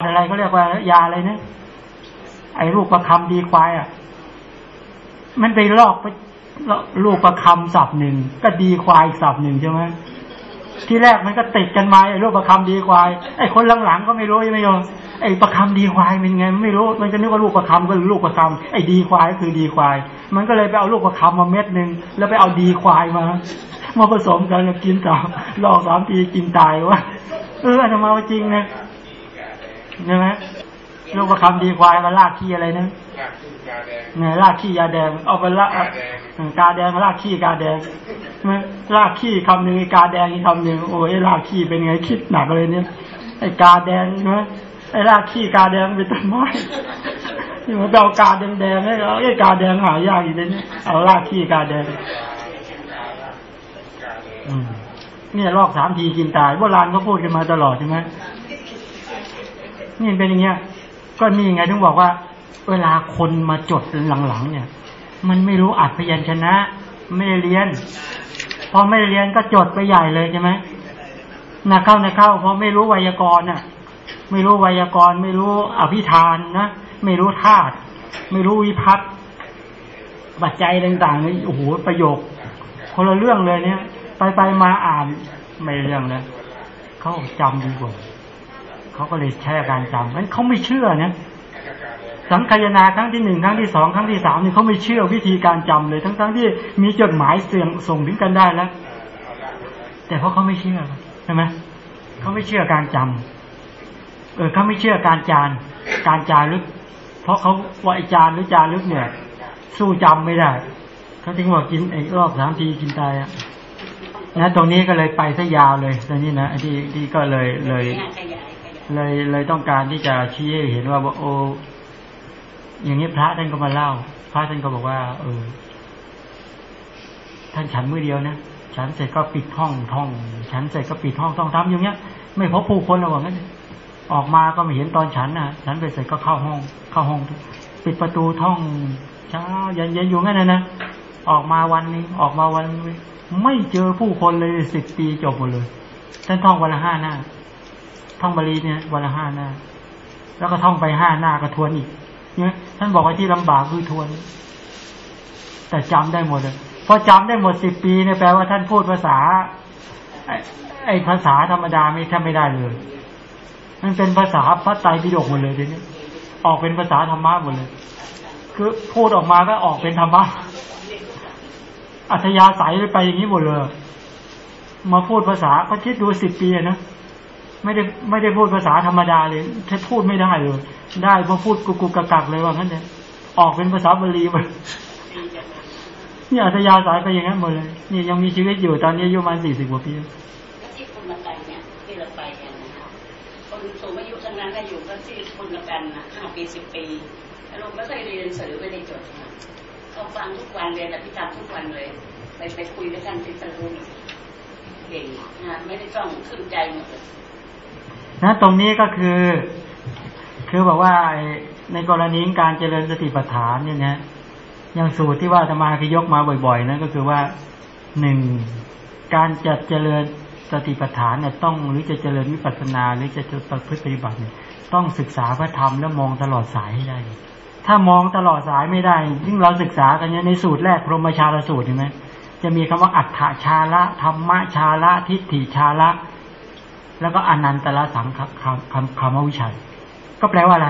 อะไรก็เรียกว่ายาอะไรนะไอ้ลูกประคำดีควายอะ มันไปลอกไปลูกประคำสับหนึ่งก็ดีควายสับหนึ่งใช่ไหมที่แรกมันก็ติดกันมาไอ้ลูกประคำดีควายไอ้คนหลังๆก็ไม่รู้ไม่ยอมไอ้ประคำดีควายเป็นไงไม่รู้ มันก็นึกว่าลูกประคำก็ลูกประคำไอ้ดีควายก็คือดีควาย มันก็เลยไปเอาลูกประคำมาเม็ดหนึ่งแล้วไปเอาดีควายมามาผสมกันแล้วกินต่อลอกสามทีกินตายวะเอออนมาจริงนะ ใช่ไหมลูกประคำดีควายมาลากขี้อะไรนะเนี่ยลากขี้ยาแดง เอาไปลากกาแดงลากขี้กาแดงลากขี้คำหนึ่งกาแดงอีกคำหนึ่งโอ้ยลากขี้เป็นไงคิดหนักเลยเนี่ยไอ้กาแดงนะไอ้ลากขี้กาแดงเป็นต้นไม้ที่มันเอากาแดงแดงให้เราไอ้กาแดงหายากอีกเลยเนี่ยเอาลากขี้กาแดงเนี่ยลอกสามทีกินตายโบราณเขาพูดกันมาตลอดใช่ไหม นี่เป็นอย่างเงี้ย ก็นี่ไงถึงบอกว่า เวลาคนมาจดหลังๆเนี่ย มันไม่รู้อัดพยัญชนะ ไม่ได้เรียน พอไม่ได้เรียนก็จดไปใหญ่เลยใช่ไหมนะเข้านะเข้าพอไม่รู้ไวยากรณ์น่ะ ไม่รู้ไวยากรณ์ ไม่รู้อภิธานนะไม่รู้ธาตุไม่รู้วิพัฒน์บัจจัยต่างๆนี่โอ้โหประโยคคนละเรื่องเลยเนี่ย ไปไปมาอ่านไม่เรื่องเลยเขาจำดีกว่า เขาก็เลยแช่การจำนั้นเขาไม่เชื่อนะสังคายนาครั้งที่หนึ่งครั้งที่สองครั้งที่สามนี่เขาไม่เชื่อวิธีการจำเลย ทั้งๆทที่มีจดหมายเสียงส่งถึงกันได้แล้ว แต่เพราะเขาไม่เชื่อใช่ไหมเขาไม่เชื่อการจำเออเขาไม่เชื่อการจานการจารึก เพราะเขาว่าไอจานหรือจารึกเนี่ย สู้จำไม่ได้เขาถึงบอกกินไอ้รอบสามทีกินตายอะนะตรงนี้ก็เลยไปซะยาวเลยตรงนี้นะที่ที่ก็เลยเลย เลยเลยต้องการที่จะชี้ให้เห็นว่าโออย่างนี้พระท่านก็มาเล่า พระท่านก็บอกว่า เออ ท่านฉันมือเดียวนะฉันเสร็จก็ปิดห้องท่อง ฉันเสร็จก็ปิดห้องต้องทำอย่างเงี้ย ไม่พบผู้คนระหว่างนั้นออกมาก็ไม่เห็นตอนฉันนะฉันไปเสร็จก็เข้าห้อง เข้าห้อง ปิดประตูท่องเช้าเย็นๆอยู่งั้นนะนะออกมาวันนี้ ออกมาวันไม่เจอผู้คนเลยสิบปีจบหมดเลยท่านท่องวันละห้าหน้า ท่องบาลีเนี่ยวันละห้าหน้า แล้วก็ท่องไปห้าหน้าก็ทวนอีกเนี่ยท่านบอกว่าที่ลำบากคือทวน แต่จำได้หมดเลยพอจำได้หมดสิบปีเนี่ยแปลว่าท่านพูดภาษาไอ้ภาษาธรรมดาไม่แทบไม่ได้เลย มันเป็นภาษาพระไตรปิฎกหมดเลยทีนี้ออกเป็นภาษาธรรมะหมดเลย คือพูดออกมาก็ออกเป็นธรรมะ อัธยาศัยไปอย่างนี้หมดเลย มาพูดภาษาก็คิดดูสิบปีนะ ไม่ได้ไม่ได้พูดภาษาธรรมดาเลยแค่พูดไม่ได้เลย ได้พอพูดกุกกุกกักกักเลยว่างั้นเนี่ยออกเป็นภาษาบาลีไปนี่อัธยาศัยไปอย่างนั้นหมดเลยนี่ยังมีชีวิตอยู่ตอนนี้อายุประมาณสี่สิบกว่าปีที่คุณมาไปเนี่ยที่เราไปกันนะคนสูงอายุทั้งนั้นก็อยู่ก็ที่คุณมากันนะห้าปีสิบปีลูกไม่เคยเรียนหนังสือไม่ได้จดเขาฟังทุกวันเรียนอภิธรรมทุกวันเลย ไปไปคุยกับท่านที่ตะลุงเก่งนะไม่ได้ต้องขึ้นใจหมดเลย นะตรงนี้ก็คือ คือบอกว่าในกรณีการเจริญสติปัฏฐานเนี่ยนะอย่างสูตรที่ว่าธรรมาคือยกมาบ่อยๆ นั่นก็คือว่าหนึ่งการจัดเจริญสติปัฏฐานเนี่ยต้องหรือจะเจริญวิปัสสนาหรือจะจะประพฤติปฏิบัติเนี่ยต้องศึกษาพระธรรมแล้วมองตลอดสายให้ได้ ถ้ามองตลอดสายไม่ได้ยิ่งเราศึกษากันเนี่ยในสูตรแรกพรหมชาลสูตรใช่ไหมจะมีคำว่าอัฏฐชาละธรรมชาละทิฏฐิชาละ แล้วก็อนันตละสังคำคำคำวิชัย ก็แปลว่าอะไร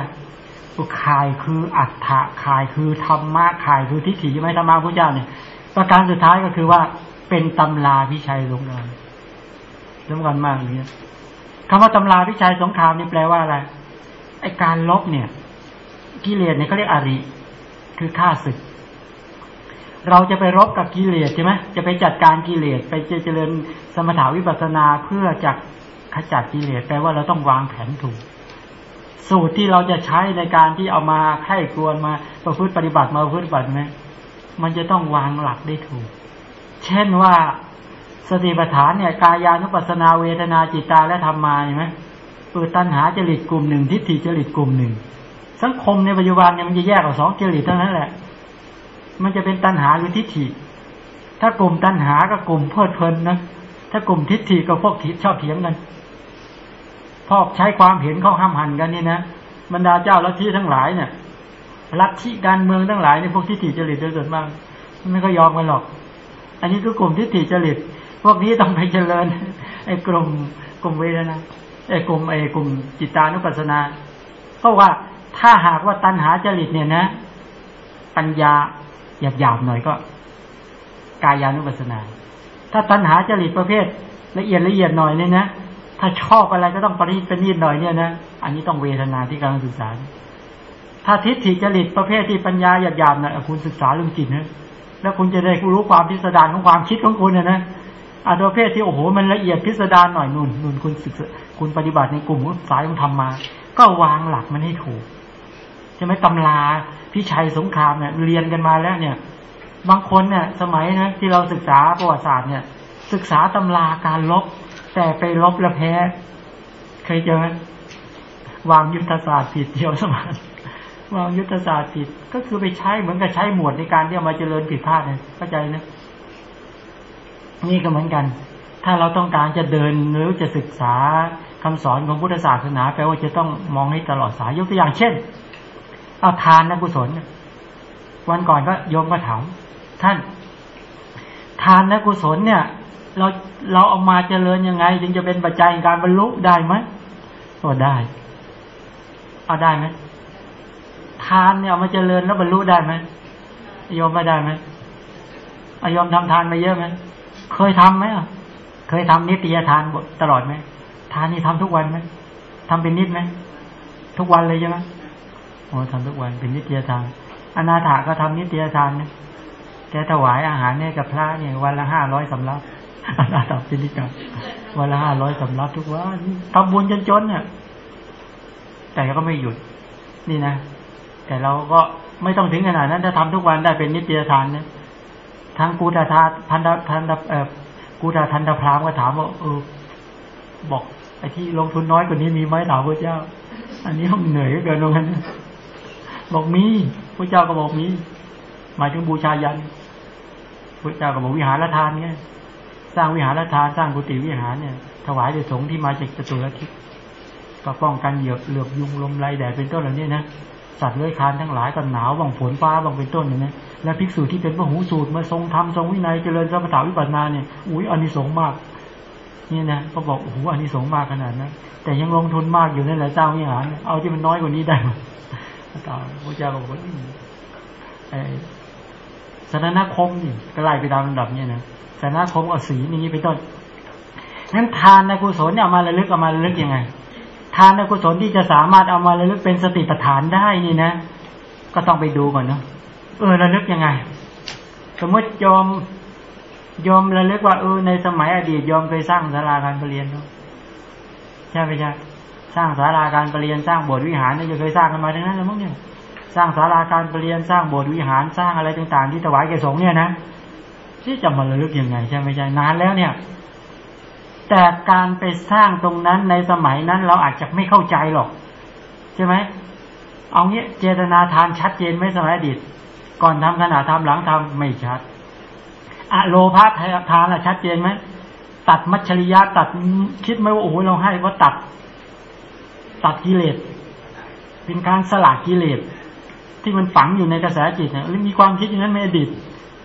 ขายคืออัฏฐะขายคือธรรมะขายคือทิฏฐิใช่ไหมธรรมะพระเจ้าเนี่ย ประการสุดท้ายก็คือว่าเป็นตำราพิชัยสงครามสำคัญมากอย่างนี้คำว่าตำราพิชัยสงครามนี่แปลว่าอะไรไอการลบเนี่ย กิเลสเนี่ยเขาเรียกอริ คือฆ่าศึก เราจะไปรบกับกิเลสใช่ไหมจะไปจัดการกิเลสไปเจริญสมถาวิปัสนาเพื่อจัก จัดกิเลสแปลว่าเราต้องวางแผนถูก สูตรที่เราจะใช้ในการที่เอามาไข้ควรมาประพฤติปฏิบัติมาประพฤติปฏิบัติไหมมันจะต้องวางหลักได้ถูก เช่นว่าสติปัฏฐานเนี่ยกายานุปัสนาเวทนาจิตตาและธรรมาใช่ไหมเปิดตัณหาจริตกลุ่มหนึ่งทิฏฐิจริตกลุ่มหนึ่งสังคมในปัจจุบันเนี่ยมันจะแยกออกสองจริตเท่านั้นแหละ มันจะเป็นตัณหาหรือทิฏฐิ ถ้ากลุ่มตัณหากับกลุ่มเพลิดเพลินนะถ้ากลุ่มทิฏฐิกับพวกทิชอบเถียงกัน พอใช้ความเห็นเข้าห้ามหันกันนี่นะบรรดาเจ้าลัทธิทั้งหลายเนี่ยลัทธิการเมืองทั้งหลายในพวกที่ถิจริตโดยส่วนมากไม่ก็ยอมกันหรอก อันนี้คือกลุ่มที่ถิจริต พวกนี้ต้องไปเจริญไอ้กลุ่มกลุ่มเวทนาไอ้กลุ่มไอ้กลุ่มจิตานุปัสสนา เพราะว่าถ้าหากว่าตัณหาจริตเนี่ยนะ ปัญญาหยาบๆหน่อยก็ กายานุปัสสนา ถ้าตัณหาจริตประเภทละเอียดละเอียดหน่อยเนี่ยนะ ถ้าชอบอะไรก็ต้องปริปนิดหน่อยเนี่ยนะอันนี้ต้องเวทนาที่กำลังศึกษา ถ้าทิฏฐิจริตประเภทที่ปัญญาหยาบๆน่ยคุณศึกษาเรื่องจิตนะแล้วคุณจะได้รู้ความพิสดารของความคิดของคุณนะนะอาประเภทที่โอ้โหมันละเอียดพิสดารหน่อยนุ่นนุ่นคุณศึกษาคุณปฏิบัติในกลุ่มสายของธรรมมา ก็วางหลักมันให้ถูกใช่ไหมตำราพิชัยสงครามเนี่ยเรียนกันมาแล้วเนี่ย บางคนเนี่ย สมัยนะที่เราศึกษาประวัติศาสตร์เนี่ย ศึกษาตำราการลบ แต่ไปลบแล้วแพ้ เคยเจอไหมวางยุทธศาสตร์ผิดเดียวสมานวางยุทธศาสตร์ผิดก็คือไปใช้เหมือนกับใช้หมวดในการที่จะมาเจริญผิดพลาดเนี่ยเข้าใจนะนี่ก็เหมือนกัน ถ้าเราต้องการจะเดินหรือจะศึกษาคำสอนของพุทธศาสนาแปลว่าจะต้องมองให้ตลอดสายยกตัวอย่างเช่น เอาทานนะกุศลวันก่อนก็โยมก็ถามท่าน ทานและกุศลเนี่ย เราเราเอามาเจริญยังไงจึงจะเป็นปัจจัยในการบรรลุได้ไหมก็ได้ เอาได้ไหมทานเนี่ยเอามาเจริญแล้วบรรลุได้ไหมโยมไม่ได้ไหมอยอมทำทานมาเยอะไหมเคยทำไหมเคยทำนิตยทานตลอดไหมทานนี่ทำทุกวันไหมทำเป็นนิดไหมทุกวันเลยใช่ไหมโอ้ทำทุกวันเป็นนิตยทานอนาถาก็ทำนิตยทานนะแกถวายอาหารเนี่ยกับพระเนี่ยวันละห้าร้อยสำรับ อนาถาป็นนิกรรมวันละห้าร้อยสำรับทุกวันทำบุญจนจนเนี่ยแต่ก็ไม่หยุด นี่นะแต่เราก็ไม่ต้องถึงขนาดนั้นถ้าทำทุกวันได้เป็นนิตยทานนะทั้งกูตาทาพันธพันธเอ่อกูตาทันตพรามก็ถามว่าเออบอกไอ้ที่ลงทุนน้อยกว่านี้มีไหมถามพระเจ้า อันนี้มันเหนื่อยเกินตรงนั้นบอกมีพระเจ้าก็บอกมี หมายถึงบูชายันพระเจ้าก็บอกวิหารทานเนี่ย สร้างวิหารทานสร้างกุฏิวิหารเนี่ย ถวายแด่สงฆ์ที่มาจากจตุรทิศก็ป้องกันเหยียบเหลือบยุงลมไรแดดเป็นต้นเหล่านี้นะสัตว์เลื้อยคลานทั้งหลายก็หนาวบางฝนฟ้าบางเป็นต้นอย่างนี้และภิกษุที่เป็นพระหูสูตรมาทรงธรรมทรงวินัยเจริญสมปทาวิปัสสนาเนี่ยอุ้ยอานิสงส์มาก นี่นะเขาบอกโอ้โหอานิสงส์มากขนาดนั้นแต่ยังลงทุนมากอยู่นั่นแหละเจ้าวิหารเอาที่มันน้อยกว่านี้ได้ไหมต่อพระเจ้าบอกว่าไอ้ สถานะคมนี่ก็ไล่ไปตามลำดับเนี่ยนะสถานะคมกับสีนี้เป็นต้นนั้นทานในกุศลเนี่ยเอามาระลึกเอามาระลึกยังไง ทานในกุศลที่จะสามารถเอามาระลึกเป็นสติปัฏฐานได้นี่นะ ก็ต้องไปดูก่อนเนาะเออระลึกยังไง สมมติยอมยอมระลึกว่าเออในสมัยอดีตยอมเคยสร้างศาลาการประเรียนเนาะใช่ไหมใช่สร้างศาลาการประเรียนสร้างโบสถ์วิหารเนี่ยจะเคยสร้างกันมาทั้งนั้นแล้วมั้งเนี่ย สร้างศาลาการประเรียนสร้างโบสถ์วิหารสร้างอะไรต่าง ๆ ที่ถวายแก่สงฆ์เนี่ยนะที่จะมาระลึกยังไงใช่ไหมใช่นานแล้วเนี่ย แต่การไปสร้างตรงนั้นในสมัยนั้นเราอาจจะไม่เข้าใจหรอกใช่ไหมเอางี้เจตนาทานชัดเจนไหมสมัยอดีตก่อนทำขณะทำหลังทำไม่ชัดอะโลภะทานอะชัดเจนไหมตัดมัชริยะตัดคิดไหมว่าโอ้โหเราให้ว่าตัด ตัดกิเลสเป็นการสละกิเลส ที่มันฝังอยู่ในกระแสจิตเนี่ยมีความคิดอย่างนั้นไม่อดีต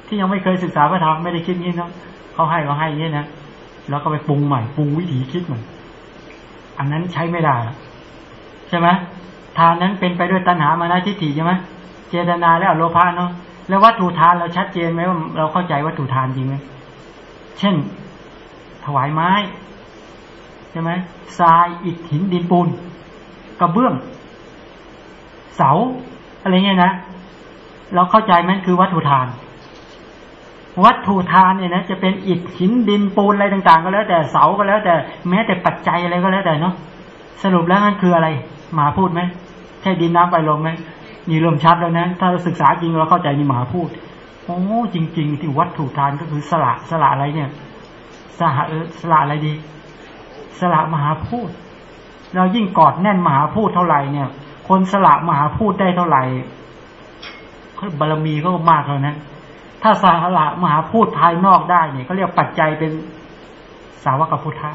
ที่ยังไม่เคยศึกษาพระธรรมไม่ได้คิดงี้เนาะเขาให้เขาให้เงี้ยนะแล้วก็ไปปรุงใหม่ปรุงวิถีคิดใหม่อันนั้นใช้ไม่ได้ใช่ไหมทานนั้นเป็นไปด้วยตัณหามานะทิฏฐิใช่ไหมเจตนาแล้วโลภะเนาะแล้ววัตถุทานเราชัดเจนไหมว่าเราเข้าใจวัตถุทานจริงไหมเช่น ถวายไม้ใช่ไหมทรายอิฐหินดินปูนกระเบื้อง เสา อะไรเงี้ยนะเราเข้าใจไหมคือวัตถุทาน วัตถุทานเนี่ยนะจะเป็นอิฐหินดินปูนอะไรต่าง ๆ ก็แล้วแต่เสาก็แล้ว แต่แม้แต่ปัจจัยอะไรก็แล้วแต่เนาะสรุปแล้วนั่นคืออะไร หมาพูดไหมใช่ดินน้ำไฟลมไหมนี่เริ่มชัดแล้วนะถ้าเราศึกษาจริงเราเข้าใจนี่หมาพูดโอ้จริง ๆ ที่วัตถุทานก็คือสละสละอะไรเนี่ยสละสละอะไรดี สละมหาพูด เรายิ่งกอดแน่นมหาพูดเท่าไหร่เนี่ย คนสละมหาพูดได้เท่าไหร่บารมีก็มากแล้วนะถ้าสละมหาพูดภายนอกได้เนี่ยเขาเรียกปัจจัยเป็นสาวกพุทธะ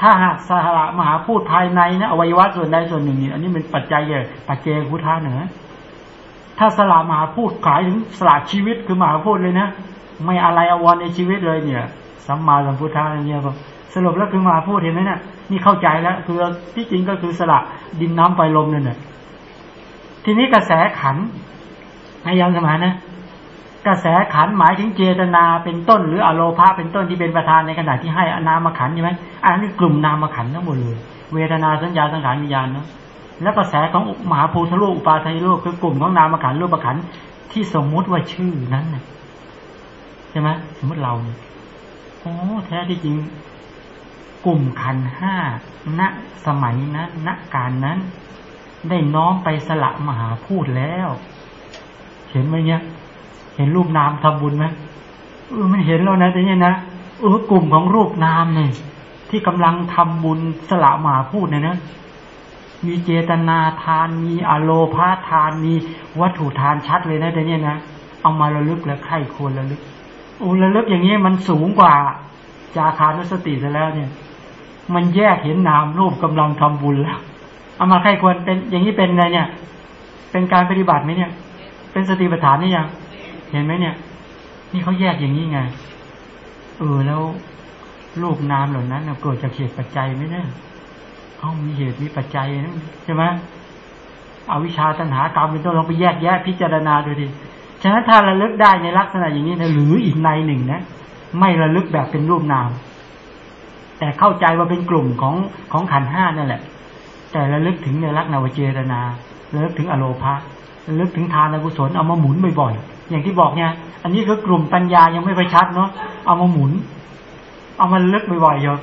ถ้าหากสละมหาพูดภายในนะอวัยวะส่วนใดส่วนหนึ่งนี่อันนี้เป็นปัจจัยใหญ่ปัจเจกพุทธาเหนือถ้าสละมหาพูดขายถึงสละชีวิตคือมหาพูดเลยนะไม่อะไรอวรในชีวิตเลยเนี่ยสัมมาสัมพุทธะไรเนี่ยก็ สรุปแล้วคือมหาพูดเห็นไหมเนี่ยนี่เข้าใจแล้ว คือที่จริงก็คือสละดินน้ำไฟลมนั่นแหละทีนี้กระแสขันให้ยังสมานนะ กระแสขันหมายถึงเจตนาเป็นต้น หรืออโลภาเป็นต้นที่เป็นประธานในขณะที่ให้อนามขันใช่ไหมอันนี้กลุ่มนามขันทั้งหมดเลยเวทนาสัญญาสังขารวิญญาณเนาะแล้วกระแสของมหาภูทะลุอุปาทายโลกคือกลุ่มของนามขันรูปขันที่สมมุติว่าชื่อนั้นใช่ไหมสมมติเราโอ้แท้ที่จริง กลุ่มขันห้าณสมัยนั้นณการนั้น ได้น้อมไปสละมหาพูดแล้ว เห็นไหมเนี่ยเห็นรูปนามทำบุญไหมเออมันเห็นแล้วนะแต่เนี่ยนะเออกลุ่มของรูปนามเนี่ยที่กำลังทำบุญสละมหาพูดเนี่ยนะมีเจตนาทานมีอโลพาทานมีวัตถุทานชัดเลยนะแต่เนี่ยนะเอามาระลึกและไข้ควรระลึกอ้ระลึกอย่างนี้มันสูงกว่าจาคานุสติซะแล้วเนี่ย มันแยกเห็นนามรูปกำลังทำบุญแล้วเอามาไข้ควรเป็นอย่างนี้เป็นอะไรเนี่ย เป็นการปฏิบัติไหมเนี่ย เป็นสติปัฏฐานนี่ยังเห็นไหมเนี่ย นี่เขาแยกอย่างนี้ไงเออแล้วรูปนามเหล่านั้นเกิดจากเหตุปัจจัยไหมเนี่ยเขามีเหตุมีปัจจัยนะใช่ไหมเอาวิชาตัณหากรรมเป็นต้นลองไปแยกแยะพิจารณาดูดิฉะนั้นถ้าระลึกได้ในลักษณะอย่างนี้นะหรืออีกในหนึ่งนะ ไม่ระลึกแบบเป็นรูปนาม แต่เข้าใจว่าเป็นกลุ่มของของขันห้านั่นแหละ แต่ระลึกถึงในลักษณะวเจตนาระลึกถึงอโลภะระลึกถึงทานกุศลเอามาหมุนบ่อยๆอย่างที่บอกเนี่ย อันนี้คือกลุ่มปัญญายังไม่ไปชัดเนาะเอามาหมุน เอามาลึกบ่อยๆเยอะ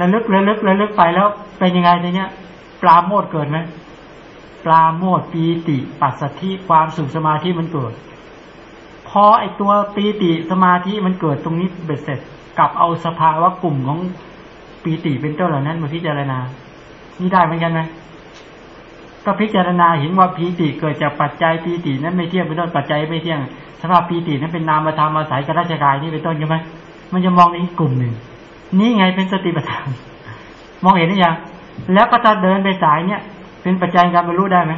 ระลึกระลึกระลึกไปแล้วเป็นยังไงในเนี้ยปลาโมดเกิดไหมปลาโมดปีติ ปัสสัทธิความสุขสมาธิมันเกิดพอไอตัวปีติสมาธิมันเกิดตรงนี้เบ็ดเสร็จ กลับเอาสภาวะกลุ่มของ ปีติเป็นต้นเหล่านั้นมาพิจารณา นี่ได้เหมือนกันไหมก็พิจารณาเห็นว่าปีติเกิดจากปัจจัยปีตินั้นไม่เที่ยงเป็นต้นปัจจัยไม่เที่ยงสภาพปีตินั้นเป็นนามธรรมอาศัยกับราชกายนี่เป็นต้นใช่ไหมมันจะมองในกลุ่มหนึ่ง นี่ไงเป็นสติปัฏฐาน มองเห็นหรือยังแล้วก็จะเดินไปสายเนี่ย เป็นปัจจัยการบรรลุได้ไหม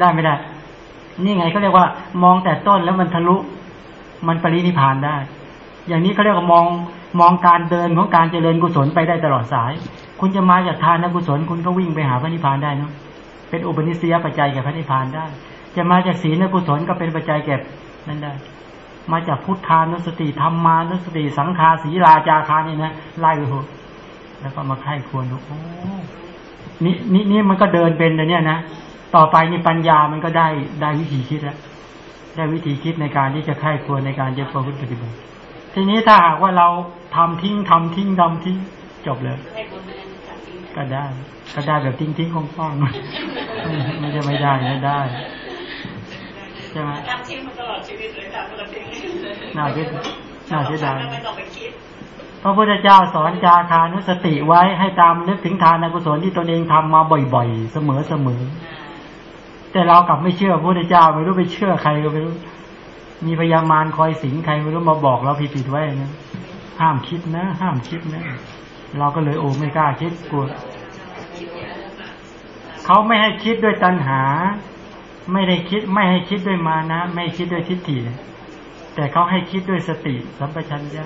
ได้ไม่ได้ นี่ไงเขาเรียกว่า มองแต่ต้นแล้วมันทะลุ มันปรินิพานได้ อย่างนี้เขาเรียกว่ามอง มองการเดินของการเจริญกุศลไปได้ตลอดสาย คุณจะมาจากทานกุศล คุณก็วิ่งไปหาพระนิพพานได้เนาะเป็นอุปนิสัยปัจจัยแก่พระนิพพานได้ จะมาจากศีลกุศลก็เป็นปัจจัยแก่นั่นได้ มาจากพุทธานุสติธรรมานุสติ สังฆาศีลาจาคานี่นะไล่ไปหมดแล้วก็มาไข้ควรดูโอ้นี่นี่นี่มันก็เดินเป็นแต่เนี้ยนะต่อไปนี่ปัญญามันก็ได้ได้วิธีคิดแล้วได้วิธีคิดในการที่จะไข้ควรในการจะประพฤติปฏิบัติ ทีนี้ถ้าหากว่าเราทำทิ้งทำทิ้งทำทิ้งจบเลยให้บุญนั้นทำจริงก็ได้ก็ได้แบบทิ้งทิ้งคงฟ้องไม่ใช่ไม่ได้ไม่ได้ใช่ไหมทำทิ้งมาตลอดชีวิตเลยทำมาทิ้งน่าเสียน่าเสียดายไม่ต้องไปคิดพระพุทธเจ้าสอนจาคานุสติไว้ให้ตามนึกถึงทานกุศลที่ตนเองทำมาบ่อยๆ เสมอเสมอแต่เรากลับไม่เชื่อพระพุทธเจ้าไม่รู้ไปเชื่อใครก็ไม่รู้ มีพยามารคอยสิงใครไม่รู้มาบอกเราผิดๆไว้นะห้ามคิดนะ ห้ามคิดนะ เราก็เลยโอ้ไม่กล้าคิดกลัวเขาไม่ให้คิดด้วยตัณหา ไม่ได้คิด ไม่ให้คิดด้วยมานะ ไม่คิดด้วยทิฏฐิแต่เขาให้คิดด้วยสติสัมปชัญญะ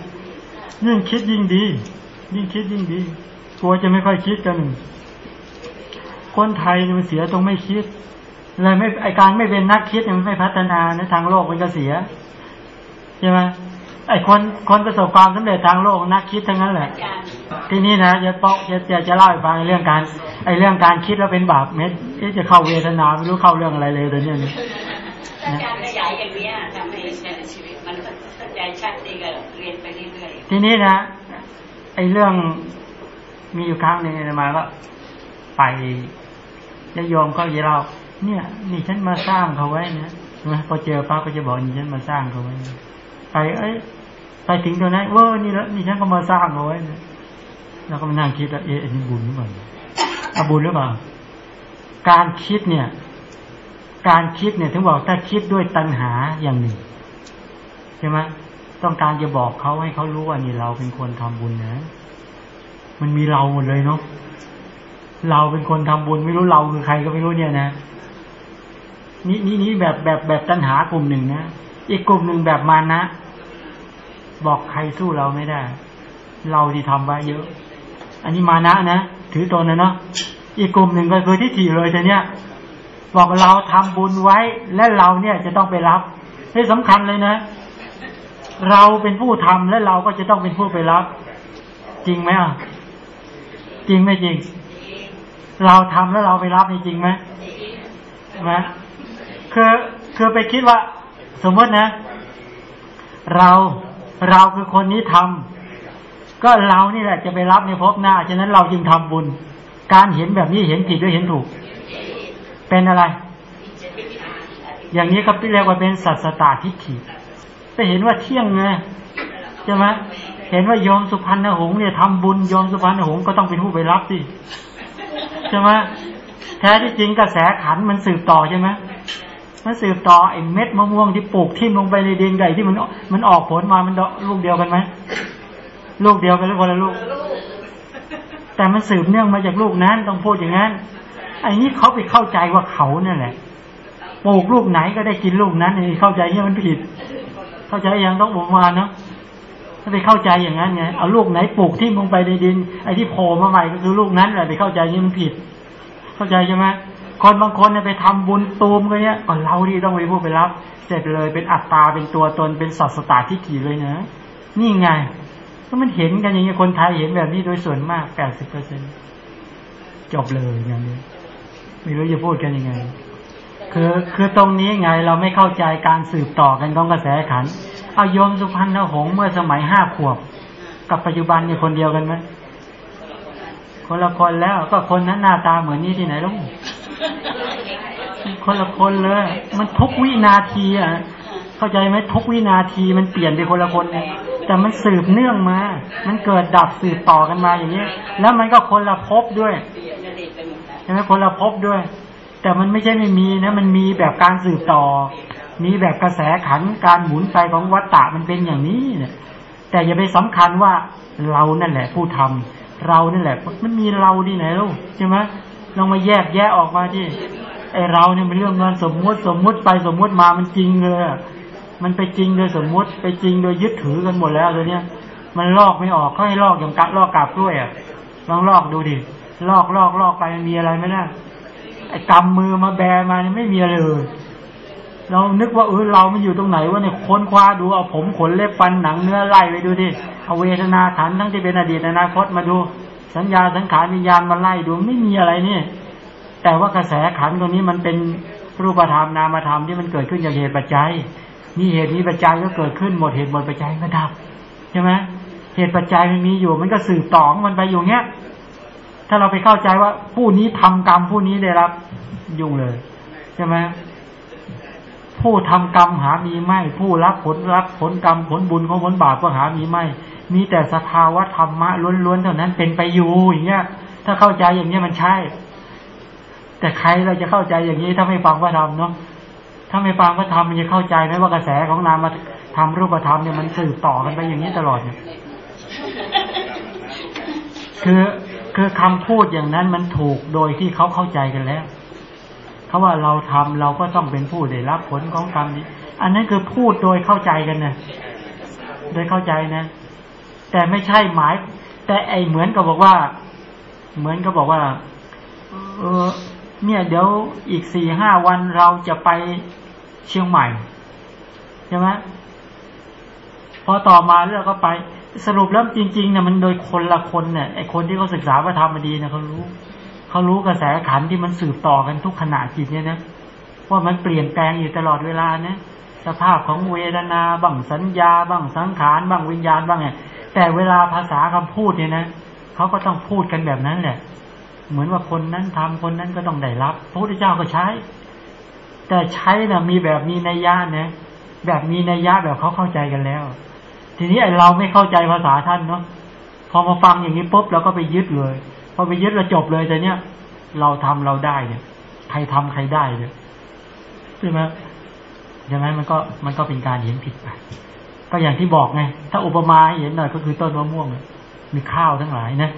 ยิ่งคิดยิ่งดี ยิ่งคิดยิ่งดีกลัวจะไม่ค่อยคิดกัน คนไทยมันเสียตรงไม่คิด เลยไม่ไอการไม่เป็นนักคิดมันไม่พัฒนาในทางโลกมันก็เสียใช่ไหมไอคนคนประสบความสำเร็จทางโลกนักคิดทั้งนั้นแหละ ทีนี้นะจะปอกจะจะจะเล่าให้ฟังเรื่องการ ไอเรื่องการคิดแล้วเป็นบาปเม็ดเอ๊ะจะเข้าเวทนาไม่รู้เข้าเรื่องอะไรเลยตอนนี้นี่อารขยายอย่างเนี้ยทำให้ชีวิตมันเข้าใจชัดดีก็เรียนไปเรื่อยทีนี้นะไอเรื่องมีอยู่ครั้งหนึ่งมาก็ไปแล้วโยมก็จะเล่า เนี่ย นี่ฉันมาสร้างเขาไว้นะนะพอเจอป้าก็จะบอกนี่ฉันมาสร้างเขาไว้ไปเอ้ยไปถึงตรงนั้นเว่านี่แล้วนี่ฉันก็มาสร้างเขาไว้นะแล้วก็มานั่งคิดว่าเอ๊ะอันนี้บุญหรือเปล่าอาบุญหรือเปล่า การคิดเนี่ย การคิดเนี่ยถึงบอกถ้าคิดด้วยตัณหาอย่างหนึ่งใช่ไหมต้องการจะบอกเขาให้เขารู้ว่านี่เราเป็นคนทำบุญนะ มันมีเราหมดเลยเนาะเราเป็นคนทำบุญไม่รู้เราคือใครก็ไม่รู้เนี่ยนะ นี่นี่นี่แบบแบบแบบตัณหากลุ่มหนึ่งนะอีกกลุ่มหนึ่งแบบมานะ บอกใครสู้เราไม่ได้ เราที่ทำไว้เยอะ อันนี้มานะนะถือตนนะเนาะอีกกลุ่มหนึ่งก็คือที่ถี่เลยแต่เนี้ยบอกเราทำบุญไว้และเราเนี่ยจะต้องไปรับนี่สำคัญเลยนะ เราเป็นผู้ทำและเราก็จะต้องเป็นผู้ไปรับ จริงไหมอะจริงไหมจริง เราทำแล้วเราไปรับนี่จริงไหมใช่ไหม คือคือไปคิดว่า สมมตินะ เราเราคือคนนี้ทำก็เรานี่แหละจะไปรับในภพหน้าฉะนั้นเราจึงทำบุญ การเห็นแบบนี้เห็นผิดหรือเห็นถูก เป็นอะไร อย่างนี้ก็เรียกว่าเป็นสัตสตาทิฏฐิไปเห็นว่าเที่ยงไงใช่ไหมเห็นว่ายอมสุพรรณหงษ์เนี่ยทำบุญยอมสุพรรณหงษ์ก็ต้องเป็นผู้ไปรับสิใช่ไหมแท้ที่จริงกระแสขันมันสืบต่อใช่ไหม มันสืบต่อไอ้เม็ดมะม่วงที่ปลูกทิ่มลงไปในดินไก่ที่มันมันออกผลมามันลูกเดียวกันไหมลูกเดียวกันหรือคนละลูก แต่มันสืบเนื่องมาจากลูกนั้นต้องพูดอย่างนั้นไอ้นี่เขาไปเข้าใจว่าเขาเนี่ยแหละปลูกลูกไหนก็ได้กินลูกนั้นไอ้เข้าใจเนี่ยมันผิด เข้าใจยังต้องบอกมาเนาะถ้าไปเข้าใจอย่างนั้นไงเอาลูกไหนปลูกที่ลงไปในดิน ไอ้ที่โผล่มาใหม่ก็คือลูกนั้นแหละไปเข้าใจนี่มันผิด เข้าใจใช่ไหม คนบางคนเนี่ยไปทำบุญตูมกันเนี้ยก่อนเราที่ต้องไปพูดไปรับ เสร็จเลยเป็นอัตตาเป็นตัวตนเป็นสัตสตาที่ขี่เลยนะนี่ไงก็มันเห็นกันอย่างเงี้ยคนไทยเห็นแบบนี้โดยส่วนมากแปดสิบเปอร์เซ็นจบเลยอย่างนี้ไม่รู้จะพูดกันยังไง คือคือตรงนี้ไงเราไม่เข้าใจการสืบต่อกันของกระแสขัน เอาโยมสุพรรณหงษ์เมื่อสมัยห้าขวบ กับปัจจุบันเนี่ยคนเดียวกันไหมคนละคนแล้วก็คนนั้นหน้าตาเหมือนนี้ที่ไหนลูก คนละคนเลย มันทุกวินาทีอะ เข้าใจไหมทุกวินาทีมันเปลี่ยนไปคนละคนเนี่ยแต่มันสืบเนื่องมา มันเกิดดับสืบต่อกันมาอย่างนี้ แล้วมันก็คนละภพด้วยใช่ไหมคนละภพด้วย แต่มันไม่ใช่ไม่มีนะ มันมีแบบการสืบต่อ มีแบบกระแสขันการหมุนไปของวัฏฏะมันเป็นอย่างนี้เนี่ยแต่อย่าไปสำคัญว่าเรานั่นแหละผู้ทำเรานั่นแหละ มันมีเราที่ไหนลูกใช่ไหม ลองมาแยกแยะออกมาที่ไอเราเนี่ยเป็นเรื่องเงินสมมุติสมมุติไปสมมุติมามันจริงเลยมันไปจริงโดยสมมุติไปจริงโดยยึดถือกันหมดแล้วตัวเนี้ยมันลอกไม่ออกเขาให้ลอกอย่างกะลอกกาบกล้วยอะลองลอกดูดิลอกลอกลอกไปมันมีอะไรไหมนะไอ้กำมือมาแบมาเนี่ยไม่มีอะไรเลยเรานึกว่าเออเรามันอยู่ตรงไหนวะเนี่ยค้นคว้าดูเอาผมขนเล็บฟันหนังเนื้อไล่ไปดูดิเอาเวทนาขันทั้งที่เป็นอดีตอนาคตมาดู สัญญาสังขารวิญญาณมาไล่ดูไม่มีอะไรนี่ แต่ว่ากระแสขันตรงนี้มันเป็นรูปธรรมนามธรรมที่มันเกิดขึ้นจากเหตุปัจจัยมีเหตุมีปัจจัยก็เกิดขึ้นหมดเหตุหมดปัจจัยก็ดับใช่ไหมเหตุปัจจัยมันมีอยู่ มันก็สืบต่อมันไปอยู่เงี้ย ถ้าเราไปเข้าใจว่าผู้นี้ทำกรรมผู้นี้ได้รับ ยุ่งเลยใช่ไหมผู้ทำกรรมหามีไม่ ผู้รับผลรับผลกรรมผลบุญของผลบาปก็หามีไม่ มีแต่สภาวะธรรมะล้วนๆเท่านั้นเป็นไปอยู่อย่างเงี้ย ถ้าเข้าใจอย่างเงี้ยมันใช่ แต่ใครเราจะเข้าใจอย่างนี้ถ้าไม่ฟังพระธรรมเนาะถ้าไม่ฟังพระธรรมมันจะเข้าใจไหมว่ากระแสของนามธรรมรูปธรรมเนี่ยมันสืบต่อกันไปอย่างนี้ตลอดเนี่ยคือคือคำพูดอย่างนั้นมันถูกโดยที่เขาเข้าใจกันแล้วเขาว่าเราทำเราก็ต้องเป็นผู้ได้รับผลของกรรมนี้ อันนั้นคือพูดโดยเข้าใจกันนะโดยเข้าใจนะ แต่ไม่ใช่หมาย แต่ไอเหมือนกับบอกว่า เหมือนกับบอกว่า เออ เนี่ยเดี๋ยวอีกสี่ห้าวันเราจะไปเชียงใหม่ใช่ไหมพอต่อมาแล้วก็ไป สรุปแล้วจริงๆเนี่ยมันโดยคนละคนเนี่ยไอคนที่เขาศึกษาพระธรรมดีเนี่ยเขารู้เขารู้กระแสขันที่มันสืบต่อกันทุกขณะจิตเนี่ยนะว่ามันเปลี่ยนแปลงอยู่ตลอดเวลานะสภาพของเวทนาบ้างสัญญาบ้างสังขารบ้างวิญญาณบ้างไง แต่เวลาภาษาคำพูดเนี่ยนะเขาก็ต้องพูดกันแบบนั้นแหละ เหมือนว่าคนนั้นทำคนนั้นก็ต้องได้รับ พระพุทธเจ้าก็ใช้ แต่ใช้นะ่ะมีแบบมีนัยยะนะแบบมีนัยยะแบบเขาเข้าใจกันแล้ว ทีนี้ไอเราไม่เข้าใจภาษาท่านเนาะพอมาฟังอย่างนี้ปุ๊บเราก็ไปยึดเลย พอไปยึดเราจบเลยแต่เนี้ยเราทำเราได้เนี่ย ใครทำใครได้เนี่ยใช่ไหมอย่างนั้นมันก็มันก็เป็นการเห็นผิดไป ก็อย่างที่บอกไง ถ้าอุปมาเห็นหน่อยก็คือต้นมะม่วง มีข้าวทั้งหลายนะ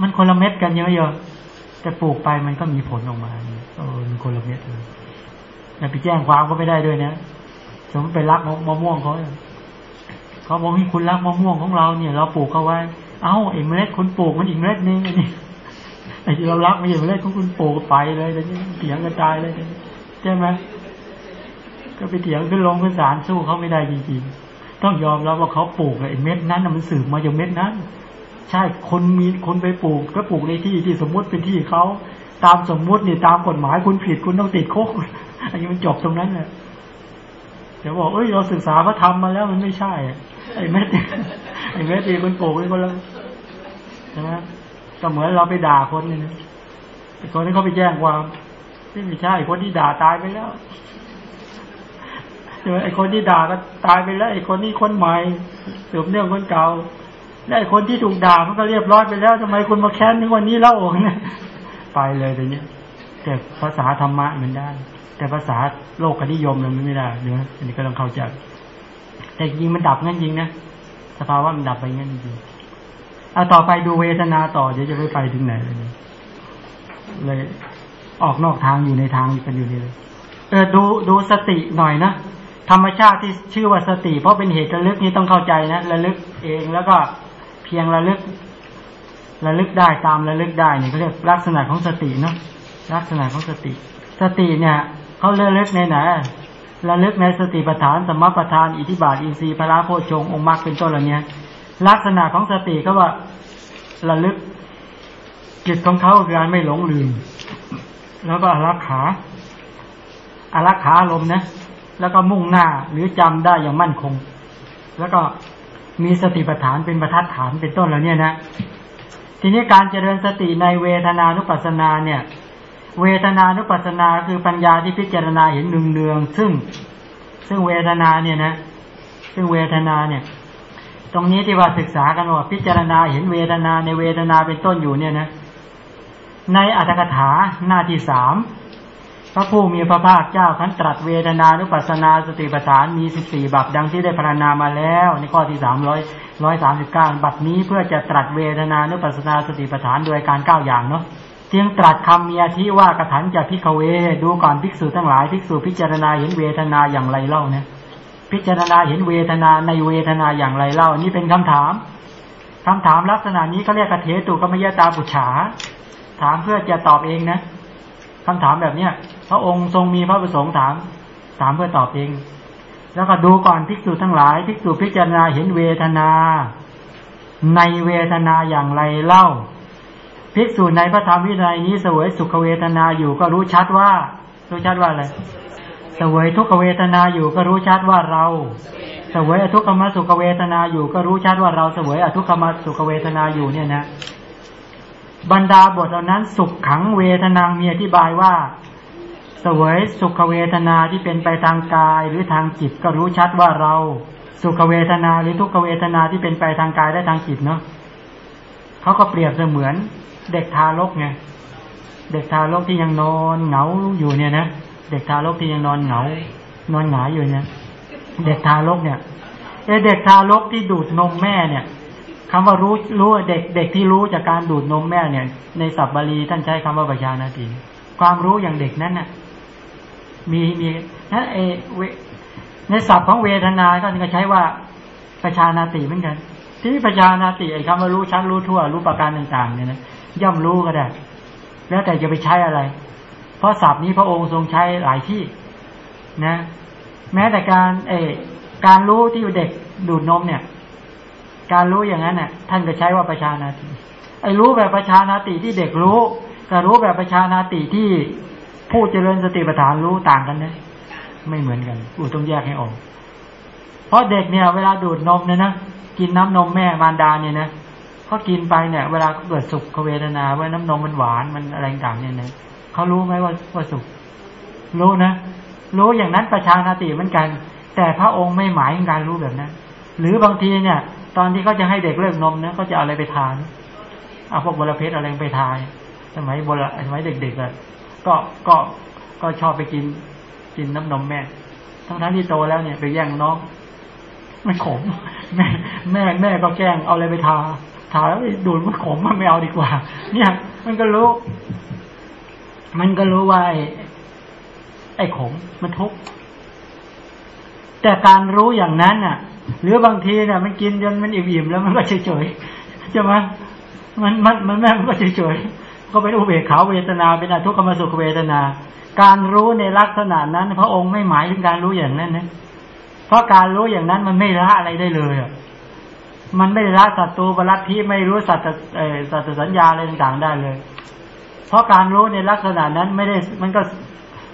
มันคนละเม็ดกันเยอะๆแต่ปลูกไปมันก็มีผลออกมาเออมันคนละเม็ดเลยแต่ไปแจ้งความก็ไม่ได้ด้วยนะสมมติไปรักมะม่วงเขาเขาบอกให้คุณรักมะม่วงของเราเนี่ย เราปลูกเขาไว้ เอ้าไอ้เมล็ดคุณปลูกมันอีกเมล็ดนึงไอ้นี่ไอ้ที่เรารักไม่ใช่เมล็ดของคุณปลูกไปเลยแต่นี่เถียงกระจายเลยใช่ไหมก็ไปเถียงขึ้นลงขึ้นศาลสู้เขาไม่ได้จริงๆ ต้องยอมรับว่าเขาปลูกไอ้เม็ดนั้นมันสืบมาจากเม็ดนั้น ใช่คนมีคนไปปลูกก็ปลูกในที่ที่สมมติเป็นที่เขาตามสมมุตินี่ตามกฎหมายคุณผิดคุณต้องติดคุกอันนี้มันจบตรงนั้นแหละเดี๋ยวบอกเอ้ยเราศึกษาพระธรรมมาแล้วมันไม่ใช่ไอ้เม็ดไอ้เม็ดที่คุณปลูกนี่คนละใช่ไหมก็เหมือนเราไปด่าคนนี่นะคนที่เขาไปแจ้งความที่ไม่ใช่คนที่ด่าตายไปแล้ว ใช่ไหมไอ้คนที่ด่าก็ตายไปแล้ว ไอ้คนนี้คนใหม่สืบเนื่องคนเก่าและไอ้คนที่ถูกด่ามันก็เรียบร้อยไปแล้วทำไมคุณมาแค้นในวันนี้เล่าเนี่ยไปเลยเดี๋ยวนี้แต่ภาษาธรรมะมันได้ แต่ภาษาโลกนิยมมันไม่ได้เนื้ออันนี้ก็ต้องเข้าใจแต่จริงมันดับงั้นจริงนะสภาวะมันดับไปงั้นจริงเอาต่อไปดูเวทนาต่อเดี๋ยวจะไปไปถึงไหนเลยเลยออกนอกทางอยู่ในทางกันอยู่นี่เลยเออดูดูสติหน่อยนะ ธรรมชาติที่ชื่อว่าสติ เพราะเป็นเหตุระลึกนี่ต้องเข้าใจนะระลึกเองแล้วก็เพียงระลึกระลึกได้ตามระลึกได้เนี่ยเขาเรียกลักษณะของสติเนาะลักษณะของสติ สติเนี่ยเขาระลึกในไหนระลึกในสติปัฏฐานสมมปัฏฐานอิทิบาทอินทรีย์พระโพชงองค์มรรคเป็นต้นเหล่านี้ลักษณะของสติก็ว่าระลึกจิตของเขาคือการไม่หลงลืม แล้วก็อารักขาอารักขาลมนะ แล้วก็มุ่งหน้าหรือจำได้อย่างมั่นคง แล้วก็มีสติปัฏฐานเป็นประทัดฐานเป็นต้นแล้วเนี่ยนะ ทีนี้การเจริญสติในเวทนานุปัสสนาเนี่ย เวทนานุปัสสนาคือปัญญาที่พิจารณาเห็นหนึ่งเนืองซึ่ง ซึ่งเวทนาเนี่ยนะ ซึ่งเวทนาเนี่ย ตรงนี้ที่ว่าศึกษากันว่าพิจารณาเห็นเวทนาในเวทนาเป็นต้นอยู่เนี่ยนะ ในอัตถกถาหน้าที่สาม พระผู้มีพระภาคเจ้าท่านตรัสเวทนานุปัสนาสติปัฏฐานมีสิบสี่บัพดังที่ได้พรรณนามาแล้ว ในข้อที่สามร้อยร้อยสามสิบเก้าบัพนี้เพื่อจะตรัสเวทนานุปัสนาสติปัฏฐานโดยการเก้าอย่างเนาะเพียงตรัสคำมีอาทิว่ากระถันจะพิกเว ดูก่อนภิกษุทั้งหลายภิกษุพิจารณาเห็นเวทนาอย่างไรเล่าเนี่ยพิจารณาเห็นเวทนาในเวทนาอย่างไรเล่า นี่เป็นคำถามคำถามลักษณะนี้เขาเรียกกระเทตุกรรมยตาบุจฉา ถามเพื่อจะตอบเองนะคำถามแบบเนี้ย พระองค์ทรงมีพระประสงค์ถามถามเพื่อตอบเอง แล้วก็ดูก่อนภิกษุทั้งหลายภิกษุพิจารณาเห็นเวทนา ในเวทนาอย่างไรเล่าภิกษุในพระธรรมวินัยนี้เสวยสุขเวทนาอยู่ก็รู้ชัดว่า รู้ชัดว่าอะไรเสวยทุกขเวทนาอยู่ก็รู้ชัดว่าเราเสวยอทุกขมสุขเวทนาอยู่ก็รู้ชัดว่าเราเสวยอทุกขมสุขเวทนาอยู่เนี่ยนะ บรรดาบทเหล่านั้นสุขขังเวทนามีอธิบายว่า สวยสุขเวทนาที่เป็นไปทางกายหรือทางจิตก็รู้ชัดว่าเรา สุขเวทนาหรือทุกขเวทนาที่เป็นไปทางกายและทางจิตเนาะเขาก็เปรียบเสมือนเด็กทารกไงเด็กทารกที่ยังนอนเหงาอยู่เนี่ยนะเด็กทารกที่ยังนอนเหงานอนหงายอยู่เนี่ยเด็กทารกเนี่ยไอเด็กทารกที่ดูดนมแม่เนี่ยคำว่ารู้รู้เด็กเด็กที่รู้จากการดูดนมแม่เนี่ย ในสับบาลีท่านใช้คำว่าปัญญานาทีความรู้อย่างเด็กนั้นน่ะ มีมีนะเอในศัพท์ของเวทนา ก็จะใช้ว่าประชานาติเหมือนกัน ที่ประชานาติไอ้คำว่ารู้ชั้นรู้ทั่ว รู้ประการต่างๆเนี่ยนะย่อมรู้ก็ได้ แล้วแต่จะไปใช้อะไร เพราะศัพท์นี้พระองค์ทรงใช้หลายที่ นะ แม้แต่การเอการรู้ที่เด็กดูดนมเนี่ย การรู้อย่างนั้นเนี่ยท่านก็ใช้ว่าประชานาติไอ้รู้แบบประชานาติที่เด็กรู้กับรู้แบบประชานาติที่ ผู้เจริญสติปัฏฐานรู้ต่างกันนะไม่เหมือนกันอูต้องแยกให้ออก เพราะเด็กเนี่ย เวลาดูดนมเนี่ยนะกินน้ำนมแม่มารดาเนี่ยนะเขากินไปเนี่ย เวลาเกิดสุขเวทนาว่าน้ำนมมันหวานมันอะไรต่างเนี่ยนะเขารู้ไหมว่าว่าสุข รู้นะรู้อย่างนั้นประชานาติเหมือนกัน แต่พระองค์ไม่หมายถึงการรู้แบบนั้น หรือบางทีเนี่ย ตอนที่เขาจะให้เด็กเลิกนมเนี่ยเขาจะเอาอะไรไปทานเอาพวกบรเพชรอะไรไปทานสมัยโบราณสมัยเด็กๆอะ ก็ก็ก็ชอบไปกิน กินน้ำนมแม่ ทั้งทั้งที่โตแล้วเนี่ยไปแย่งน้องไม่ขมแม่แม่แม่ก็แกล้งเอาอะไรไปทาถาแล้วดูดมันขมมันไม่เอาดีกว่า เนี่ย มันก็รู้ มันก็รู้ว่า ไอ้ไอ้ขมมันทุกข์แต่การรู้อย่างนั้นน่ะ หรือบางทีเนี่ยมันกินจนมันอิ่มๆแล้วมันก็เฉยๆใช่ไหมมันมันมันแม่มันก็เฉยๆ ก็เป็นอุเบกขาเวทนาเป็นอทุกขมสุขเวทนา การรู้ในลักษณะนั้น พระองค์ไม่หมายถึงการรู้อย่างนั้นนะเพราะการรู้อย่างนั้นมันไม่ละอะไรได้เลยอะมันไม่ละสัตตูปรัตที่ไม่รู้สัตสัตสัญญาอะไรต่างๆได้เลย เพราะการรู้ในลักษณะนั้นไม่ได้มันก็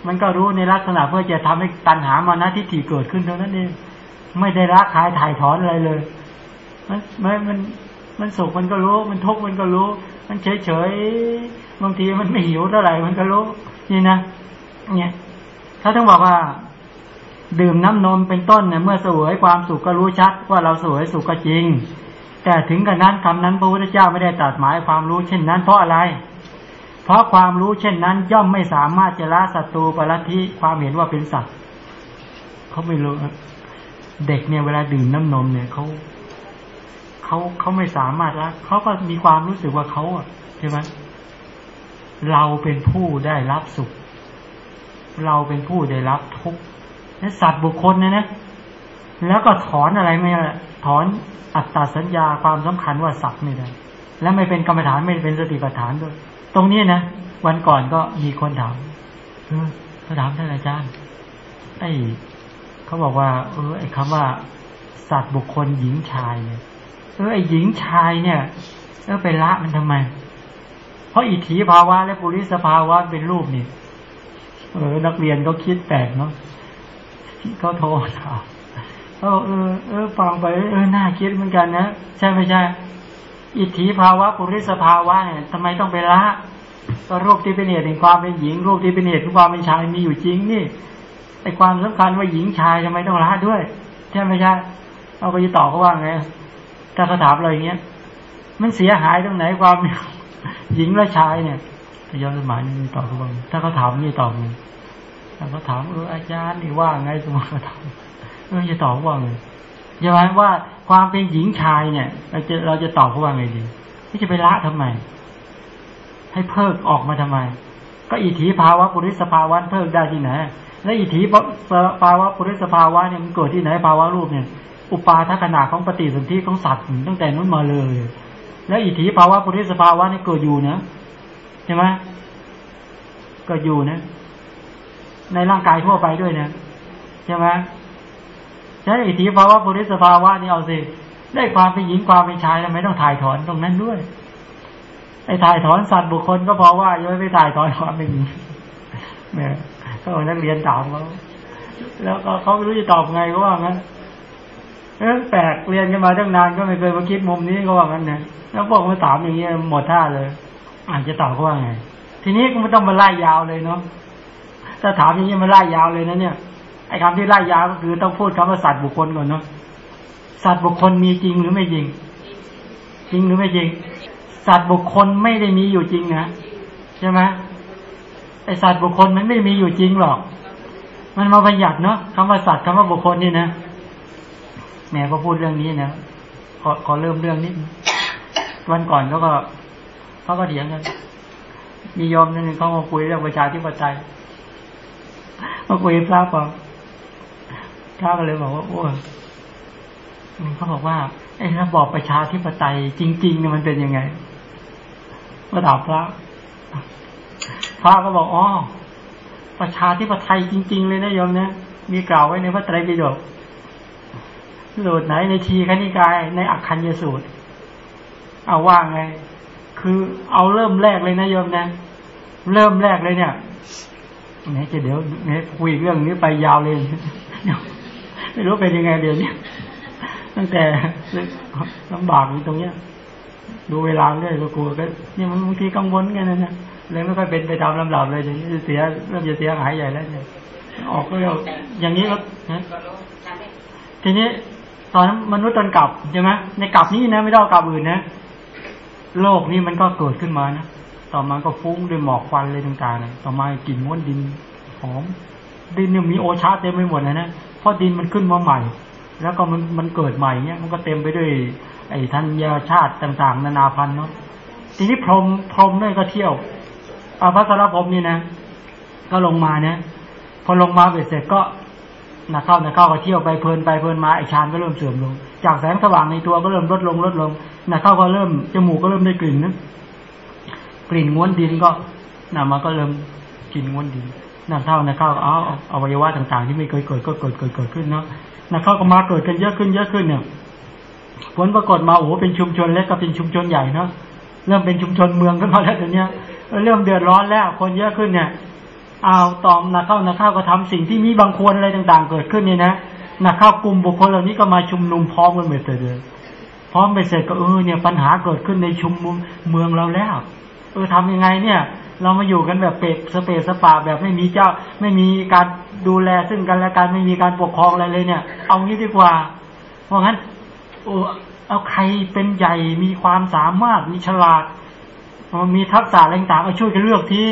มันก็รู้ในลักษณะเพื่อจะทำให้ตัณหามานะทิฏฐิเกิดขึ้นเท่านั้นเองไม่ได้ละคายถ่ายถอนอะไรเลย มันมันมันมันสุขมันก็รู้ มันทุกข์มันก็รู้ มันเฉยเฉยๆบางทีมันไม่หิวเท่าไหร่มันก็รู้นี่นะเนี่ยเขาต้องบอกว่า ดื่มน้ำนมเป็นต้นเนี่ยเมื่อสวยความสุขก็รู้ชัดว่าเราสวยสุขก็จริง แต่ถึงกระนั้นคำนั้นพระพุทธเจ้าไม่ได้ตรัสหมายความรู้เช่นนั้น เพราะอะไร เพราะความรู้เช่นนั้น ย่อมไม่สามารถจะละศัตรูปรัตทิความเห็นว่าเป็นสัตว์เขาไม่รู้เด็กเนี่ยเวลาดื่มน้ำนมเนี่ยเขา เขาเขาไม่สามารถละเขาก็มีความรู้สึกว่าเขาอะใช่ไหมเราเป็นผู้ได้รับสุข เราเป็นผู้ได้รับทุกข์นั่นสัตว์บุคคลเนี่ยนะแล้วก็ถอนอะไรไม่ละถอนอัตตาสัญญาความสำคัญว่าสัตว์ไม่ได้ และไม่เป็นกรรมฐานไม่เป็นสติปัฏฐานด้วย ตรงนี้นะวันก่อนก็มีคนถามเขาถามท่านอาจารย์ ไอ้เขาบอกว่า เออไอ้คำว่า สัตว์บุคคลหญิงชายเนี่ย ออไอ้หญิงชายเนี่ยเออไปละมันทำไม เพราะอิทธิภาวะและปุริสภาวะเป็นรูปนี่เออ นักเรียนก็คิดแปลกเนาะเขาโทรถามเออเออเออฟังไปเออน่าคิดเหมือนกันนะใช่ไม่ใช่ อิทธิภาวะปุริสภาวะเนี่ยทำไมต้องไปละก็รูปที่เป็นเหตุแห่งความเป็นหญิง รูปที่เป็นเหตุของความเป็นชายมีอยู่จริงนี่ไอความสำคัญว่าหญิงชายทำไมต้องละด้วยใช่ไหมใช่เอาไปตอบเขาว่าไง ถ้าเขาถามเราอย่างเงี้ย มันเสียหายตรงไหนความหญิงและชายเนี่ยย้อนสมัยนี่ตอบเขาบ้างถ้าเขาถามนี่ตอบไงถ้าเขาถามเอออาจารย์นี่ว่าไงสมมติเขาถามเออจะตอบว่าไงใช่ไหมว่าความเป็นหญิงชายเนี่ย เราจะเราจะตอบเขาว่าไงดีที่จะไปละทำไม ให้เพิกออกมาทำไม ก็อิทธิภาวะปุริสภาวะเพิกได้ที่ไหน และอิทธิภาวะปุริสภาวะเนี่ยมันเกิดที่ไหนภาวะรูปเนี่ย อุปาทขนาของปฏิสนธิของสัตว์ตั้งแต่นู้นมาเลย แล้วอิทธิภาวะปุริสภาวะนี่เกิดอยู่นะใช่ไหมเกิดอยู่นะ ในร่างกายทั่วไปด้วยนะใช่ไหมใช่อิทธิภาวะปุริสภาวะนี่เอาสิได้ความเป็นหญิงความเป็นชายทำไมต้องถ่ายถอนตรงนั้นด้วยไอ้ถ่ายถอนสัตว์บุคคลก็เพราะว่ายังไม่ถ่ายถอนความเป็นหญิงเนี่ยเขานักเรียนถามเขาแล้วก็เขาไม่รู้จะตอบไงก็ว่างั้น เออแปลกเรียนกันมาตั้งนานก็ไม่เคยมาคิดมุมนี้ก็ว่างั้นนะแล้วบอกมาถามอย่างเงี้ยหมดท่าเลยอาจจะตอบว่าไง ทีนี้ก็ไม่ต้องมาไล่ยาวเลยเนาะถ้าถามอย่างนี้มาไล่ยาวเลยนะเนี่ยไอ้คำที่ไล่ยาวก็คือต้องพูดคำว่าสัตว์บุคคลก่อนเนาะสัตว์บุคคลมีจริงหรือไม่จริง จริงหรือไม่จริง สัตว์บุคคลไม่ได้มีอยู่จริงนะใช่ไหมไอสัตว์บุคคลมันไม่ได้มีอยู่จริงหรอก มันมาบัญญัติเนาะคำว่าสัตว์คำว่าบุคคลนี่นะ แหมก็พูดเรื่องนี้นะขอขอเริ่มเรื่องนี้วันก่อนเขาก็เขาก็เถียงกันมียอมนึงเขามาคุยเรื่องประชาธิปไตยมาคุยพระบอกพระก็เลยบอกว่าโอ้เขาบอกว่าไอ้ระบอบประชาธิปไตยจริงๆเนี่ยมันเป็นยังไงก็ถามพระพระก็บอกอ๋อประชาธิปไตยจริง ๆ เลยนะโยมนะมีกล่าวไว้ในพระไตรปิฎก สูตรไหนในทีคณิกาย ในอักคัญยสูตร เอาว่าไง คือเอาเริ่มแรกเลยนะโยมนะ เริ่มแรกเลยเนี่ยเนี่ยจะเดี๋ยวเนี่ยคุยเรื่องนี้ไปยาวเลยไม่รู้เป็นยังไงเดี๋ยวนี้ตั้งแต่ลำบากอยู่ตรงเนี้ย ดูเวลาเรื่อยก็กลัวก็เนี่ยมันบางทีกังวลกันนะนะเลยไม่ค่อยเป็นไปตามลำดับเลยอย่างนี้เสียเริ่มจะเสียหายใหญ่แล้วเนี่ยออกก็อย่างนี้ก็นะทีนี้ ตอนมนุษย์ตอนกลับใช่ไหมในกลับนี้นะ ไม่ต้กลับอื่นนะ โลกนี้มันก็เกิดขึ้นมานะต่อมาก็ฟุ้งด้วยหมอกควันเลยต่างๆนะต่อมากลิ่นม้วนดินหอมดินเนี่ยมีโอชาเต็มไปหมดเลยนะเพราะดินมันขึ้นมาใหม่ แล้วก็มันมันเกิดใหม่เนี่ยมันก็เต็มไปด้วย ไอ้ทันยาชาติต่าง ๆ นานาพันธุ์เนาะทีนี้พรหมพรหมเนี่ยก็เที่ยวอาพระสรพรหมนี่นะก็ลงมาเนี่ยพอลงมาเบ็ดเสร็จก็ นักเข้านักเข้าก็เที่ยวไปเพลินไปเพลินมาไอฌานก็เริ่มเสื่อมลง จากแสงสว่างในตัวก็เริ่มลดลงลดลงนักเข้าก็เริ่มจมูกก็เริ่มได้กลิ่นนะกลิ่นง้วนดินก็นามาก็เริ่มกลิ่นง้วนดินนักเข้านักเข้าเอาอวัยวะต่างๆ ที่ไม่เคยเกิดก็เกิดเกิดเกิดขึ้นเนาะนักเข้าก็มาเกิดกันเยอะขึ้นเยอะขึ้นเนี่ยผลปรากฏมาโอ้โหเป็นชุมชนเล็กก็เป็นชุมชนใหญ่เนาะเริ่มเป็นชุมชนเมืองขึ้นมาแล้วตอนเนี้ยเริ่มเดือดร้อนแล้ว คนเยอะขึ้นเนี่ย เอาตอมนักเข้านักเข้าก็ทำสิ่งที่มีบางควรอะไรต่างๆ เกิดขึ้นเนี่ยนะนักเข้ากลุ่มบุคคลเหล่านี้ก็มาชุมนุมพร้อมกันหมดเลยพร้อมไปเสร็จก็เออเนี่ยปัญหาเกิดขึ้นในชุมนุมเมืองเราแล้วเออทำยังไงเนี่ย เรามาอยู่กันแบบเปรสเปรสปาแบบไม่มีเจ้า ไม่มีการดูแลซึ่งกันและกันไม่มีการปกครองอะไรเลยเนี่ย เอางี้ดีกว่า เพราะงั้นโอ้เอาใครเป็นใหญ่มีความสามารถมีฉลาดมีทักษะอะไรต่างๆเอาช่วยกันเลือกที่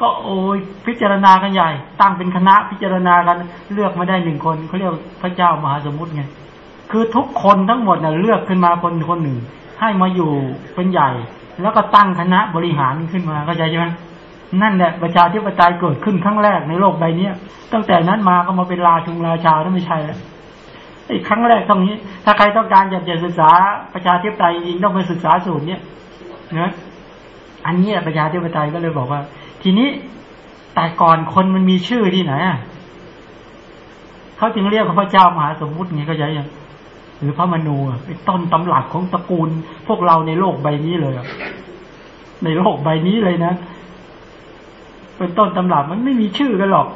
ก็โอ้ยพิจารณากันใหญ่ ตั้งเป็นคณะพิจารณากันเลือกมาได้หนึ่งคนเขาเรียกพระเจ้ามหาสมุทรไงคือทุกคนทั้งหมดเนี่ยเลือกขึ้นมาคนคนหนึ่ง ให้มาอยู่เป็นใหญ่ แล้วก็ตั้งคณะบริหารขึ้นมาเข้าใจใช่ไหมนั่นแหละประชาธิปไตยเกิดขึ้นครั้งแรกในโลกใบนี้ตั้งแต่นั้นมาก็มาเป็นราชุงราชาถ้าไม่ใช่แล้วไอ้ครั้งแรกตรงนี้ ถ้าใครต้องการอยากจะศึกษาประชาธิปไตยจริงต้องไปศึกษาสูตรเนี้ยนะอันนี้ประชาธิปไตยก็เลยบอกว่า ทีนี้แต่ก่อนคนมันมีชื่อที่ไหนอะเขาจึงเรียกพระเจ้ามหาสมมุติไงก็ใช่ยังหรือพระมนูเป็นต้นตำหลักของตระกูล พวกเราในโลกใบนี้เลยในโลกใบนี้เลยนะเป็นต้นตำรับมันไม่มีชื่อกันหรอก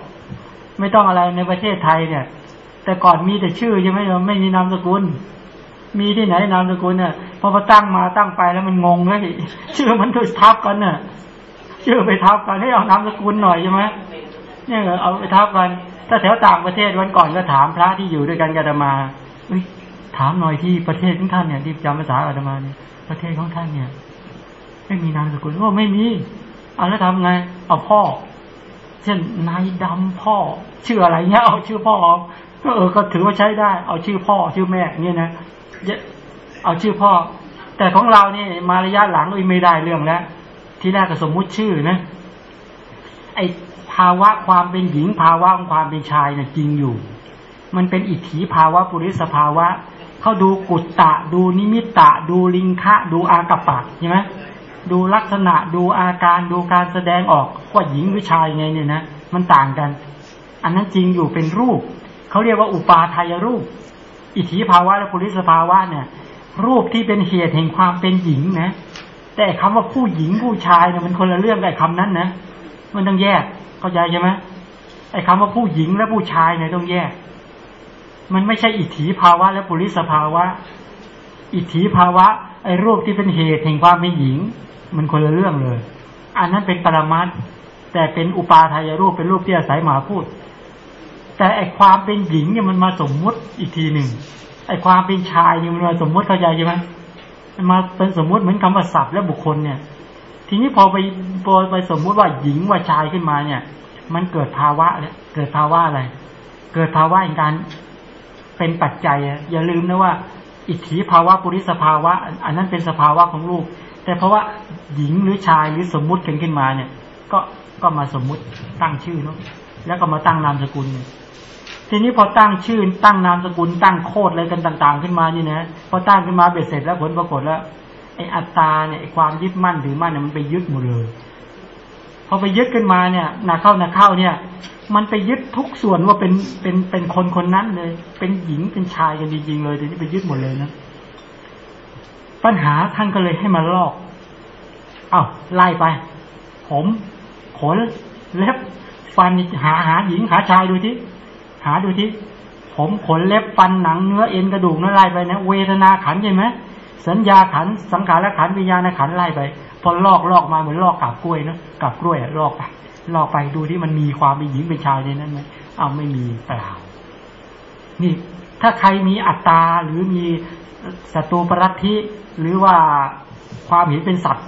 ไม่ต้องอะไรในประเทศไทยเนี่ย แต่ก่อนมีแต่ชื่อใช่ไหมไม่มีนามสกุล มีที่ไหนนามสกุลเนี่ยพอมาตั้งมาตั้งไปแล้วมันงงเลยชื่อมันถูกทับกันเนี่ย ชื่อไปทับกันให้เอานามสกุลหน่อยใช่ไหมเนี่ยเอาไปทับกัน ถ้าแถวต่างประเทศวันก่อนก็ถามพระที่อยู่ด้วยกันกับอาตมาถามหน่อยที่ประเทศของท่านเนี่ยที่จำภาษาอาตมาเนี่ยประเทศของท่านเนี่ย ไม่มีนามสกุลว่าไม่มีเอาแล้วทำไง เอาพ่อ เช่นนายดำพ่อ ชื่ออะไรเงี้ยเอาชื่อพ่อเออก็ถือว่าใช้ได้ เอาชื่อพ่อ ชื่อแม่เงี้ยนะเอาชื่อพ่อ แต่ของเราเนี่ยมาระยะหลังไม่ได้เรื่องแล้ว ที่แรกก็สมมุติชื่อนะ ไอภาวะความเป็นหญิงภาวะของความเป็นชายเนี่ยจริงอยู่ มันเป็นอิทธิภาวะปุริสภาวะเขาดูกุตตะ ดูนิมิตตะ ดูลิงคะ ดูอากปะใช่ไหมดูลักษณะดูอาการดูการแสดงออกว่าหญิงหรือชายไงเนี่ยนะมันต่างกัน อันนั้นจริงอยู่เป็นรูปเขาเรียกว่าอุปาทายรูป อิทธิภาวะและปุริสภาวะเนี่ย รูปที่เป็นเหตุแห่งความเป็นหญิงนะ แต่คำว่าผู้หญิงผู้ชายเนี่ยมันคนละเรื่องกับคำนั้นนะมันต้องแยกเข้าใจใช่ไหมไอ้คำว่าผู้หญิงและผู้ชายเนี่ยต้องแยก มันไม่ใช่อิทธิภาวะ และปุริสภาวะ อิทธิภาวะ ไอ้รูปที่เป็นเหตุแห่งความเป็นหญิง มันคนละเรื่องเลย อันนั้นเป็นปรมัตแต่เป็นอุปาทายรูปเป็นรูปที่อาศัยหมาพูด แต่ไอ้ความเป็นหญิงเนี่ยมันมาสมมุติอีกทีหนึ่งไอ้ความเป็นชายเนี่ยมันมาสมมุติเข้าใจใช่ไหม มาเป็นสมมุติเหมือนคำว่าสัตว์และบุคคลเนี่ย ทีนี้พอไปพอไปสมมุติว่าหญิงว่าชายขึ้นมาเนี่ย มันเกิดภาวะเนี่ยเกิดภาวะอะไร เกิดภาวะในการเป็นปัจจัย อย่าลืมนะว่า อิทธิภาวะปุริสภาวะ อันนั้นเป็นสภาวะของลูกแต่เพราะว่าหญิงหรือชายหรือสมมุติกันขึ้นมาเนี่ย ก็ก็มาสมมุติตั้งชื่อเนาะแล้วก็มาตั้งนามสกุล ทีนี้พอตั้งชื่อตั้งนามสกุลตั้งโคดอะไรกันต่าง ๆ ขึ้นมานี่นะพอตั้งขึ้นมาเบ็ดเสร็จแล้วผลปรากฏแล้วไอ้อัตตาเนี่ยไอ้ความยึดมั่นถือมั่นเนี่ยมันไปยึดหมดเลยพอไปยึดขึ้นมาเนี่ยหนาเข้าหนาเข้าเนี่ย มันไปยึดทุกส่วนว่าเป็นเป็นเป็นคนคนนั้นเลย เป็นหญิงเป็นชายกันจริงๆเลยทีนี้ไปยึดหมดเลยนะปัญหาท่านก็เลยให้มาลอก เอา้าไล่ไป ผมขนเล็บฟันหาหาหญิงหาชายดูที่ หาดูที่ผมขนเล็บฟันหนังเนื้อเอ็นกระดูกนั่นไล่ไปนะ เวทนาขันใช่ไหมสัญญาขันสังขารขันวิญญาณขันไล่ไป พอลอกลอกมาเหมือนลอกกับกล้วยนะกับกล้วยลอกไปลอกไปดูที่มันมีความเป็นหญิงเป็นชายในนั้นไหมเอาไม่มีเปล่า นี่ถ้าใครมีอัตตาหรือมีศัตรูปรัตธิหรือว่าความเห็นเป็นสัตว์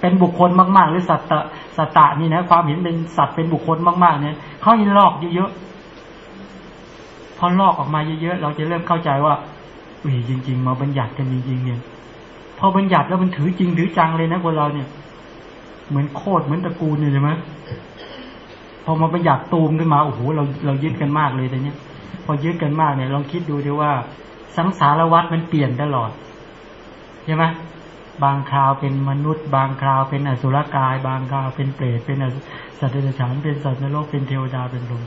เป็นบุคคลมาก ๆ หรือสัตตะสัตตะนี่นะความเห็นเป็นสัตว์เป็นบุคคลมากๆเนี่ยเขาเห็นลอกเยอะๆ พอลอกออกมาเยอะๆเราจะเริ่มเข้าใจว่าอุ้ยจริง ๆ มาบัญญัติกันจริงๆเนี่ยพอบัญญัติแล้วมันถือจริงถือจังเลยนะคนเราเนี่ย เหมือนโคตรเหมือนตระกูลเนี่ยใช่ไหมพอมาบัญญัติตูมขึ้นมาโอ้โหเราเรายึดกันมากเลยแต่เนี้ยพอยึดกันมากเนี่ยลองคิดดูดิว่าสังสารวัฏมันเปลี่ยนตลอดใช่ไหมบางคราวเป็นมนุษย์ บางคราวเป็นอสุรกาย บางคราวเป็นเปรตเป็นสัตว์เดรัจฉานเป็นสัตว์นรกเป็นเทวดาเป็นลม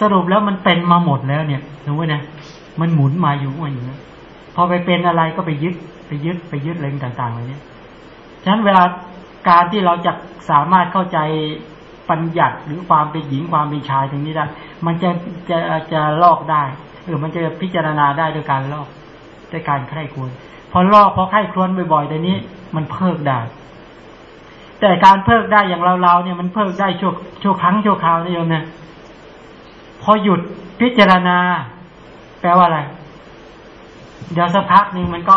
สรุปแล้วมันเป็นมาหมดแล้วเนี่ยรู้ไหมนะมันหมุนมาอยู่ว่าอย่างนี้พอไปเป็นอะไรก็ไปยึดไปยึดไปยึดอะไรต่างๆอะไรเนี้ยฉะนั้นเวลาการที่เราจะสามารถเข้าใจปัญญัติหรือความเป็นหญิงความเป็นชายตรงนี้ได้ มันจะจะจะลอกได้หรือมันจะพิจารณาได้โดยการลอกด้วยการใคร่ควรพอลอกพอไข้ครวนบ่อยๆแต่นี้ มันเพิกได้ แต่การเพิกได้อย่างเราๆเนี่ยมันเพิกได้ชั่วชั่วครั้งชั่วคราวนะโยมเนี่ย พอหยุดพิจารณา แปลว่าอะไร เดี๋ยวสักพักหนึ่งมันก็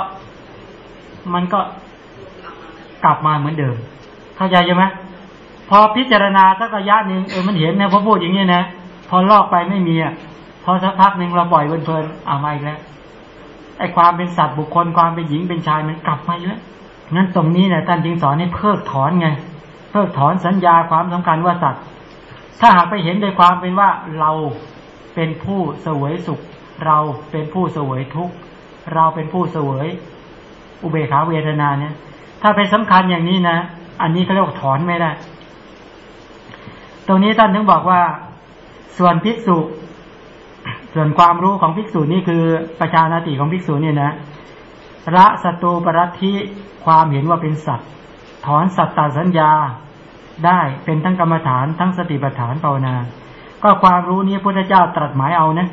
มันก็กลับมาเหมือนเดิม เข้าใจใช่ไหมพอพิจารณาสักระยะหนึ่งเออมันเห็นนะพอพูดอย่างนี้นะพอลอกไปไม่มีอะพอสักพักหนึ่งเราปล่อยเพลินๆเอามาอีกแล้วไอ้ความเป็นสัตว์บุคคลความเป็นหญิงเป็นชายมันกลับมาเยอะงั้นตรงนี้เนี่ยท่านจึงสอนให้เพิกถอนไงเพิกถอนสัญญาความสำคัญว่าสัตว์ ถ้าหากไปเห็นโดยความเป็นว่าเราเป็นผู้เสวยสุข เราเป็นผู้เสวยทุกข์ เราเป็นผู้เสวย อุเบกขาเวทนาเนี่ย ถ้าเป็นสำคัญอย่างนี้นะ อันนี้เขาเรียกว่าถอนไม่ได้ ตรงนี้ท่านถึงบอกว่า ส่วนภิกษุ ส่วนความรู้ของภิกษุนี่คือประชานาติของภิกษุเนี่ยนะระสตูปรัตทิความเห็นว่าเป็นสัตว์ ถอนสัตตสัญญา ได้เป็นทั้งกรรมฐานทั้งสติปัฏฐานภาวนา ก็ความรู้นี้พระพุทธเจ้าตรัสหมายเอานะ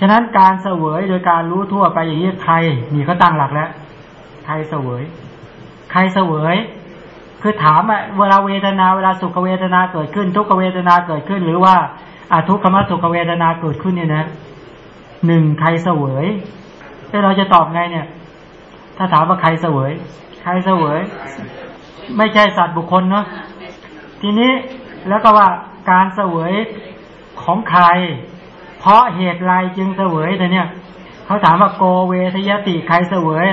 ฉะนั้นการเสวยโดยการรู้ทั่วไปอย่างนี้ใครนี่เขาตั้งหลักแล้ว ใครเสวย ใครเสวย คือถามอะเวลาเวทนาเวลาสุขเวทนาเกิดขึ้น ทุกขเวทนาเกิดขึ้น หรือว่าอาทุกขมสุขเวทนาเกิดขึ้นเนี่ยนะหนึ่งใครเสวยแต่เราจะตอบไงเนี่ย ถ้าถามว่าใครเสวย ใครเสวย ไม่ใช่สัตว์บุคคลเนาะ ทีนี้แล้วก็ว่าการเสวยของใคร เพราะเหตุไรจึงเสวยแต่เนี่ยเขาถามว่าโกเวทยติใครเสวย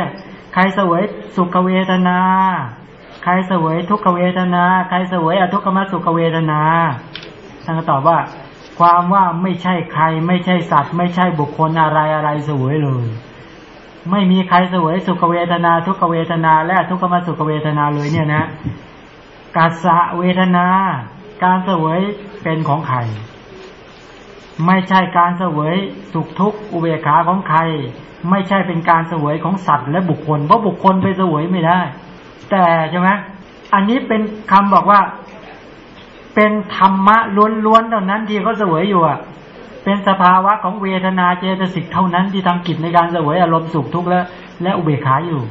ใครเสวยสุขเวทนา ใครเสวยทุกขเวทนา ใครเสวยอทุกขมสุขเวทนาท่านก็ตอบว่า ความว่าไม่ใช่ใคร ไม่ใช่สัตว์ ไม่ใช่บุคคลอะไรอะไรเสวยเลย ไม่มีใครเสวยสุขเวทนา ทุกขเวทนา และทุกขมสุขเวทนาเลยเนี่ยนะ กาสะเวทนา การเสวยเป็นของใคร ไม่ใช่การเสวยสุขทุกข์อุเบกขาของใคร ไม่ใช่เป็นการเสวยของสัตว์และบุคคล เพราะบุคคลไปเสวยไม่ได้ แต่ใช่ไหมอันนี้เป็นคำบอกว่า เป็นธรรมะล้วนๆเท่านั้นที่เขาเสวยอยู่อะเป็นสภาวะของเวทนาเจตสิกเท่านั้นที่ทำกิจในการเสวยอารมณ์สุขทุกข์และและอุเบกขาอยู่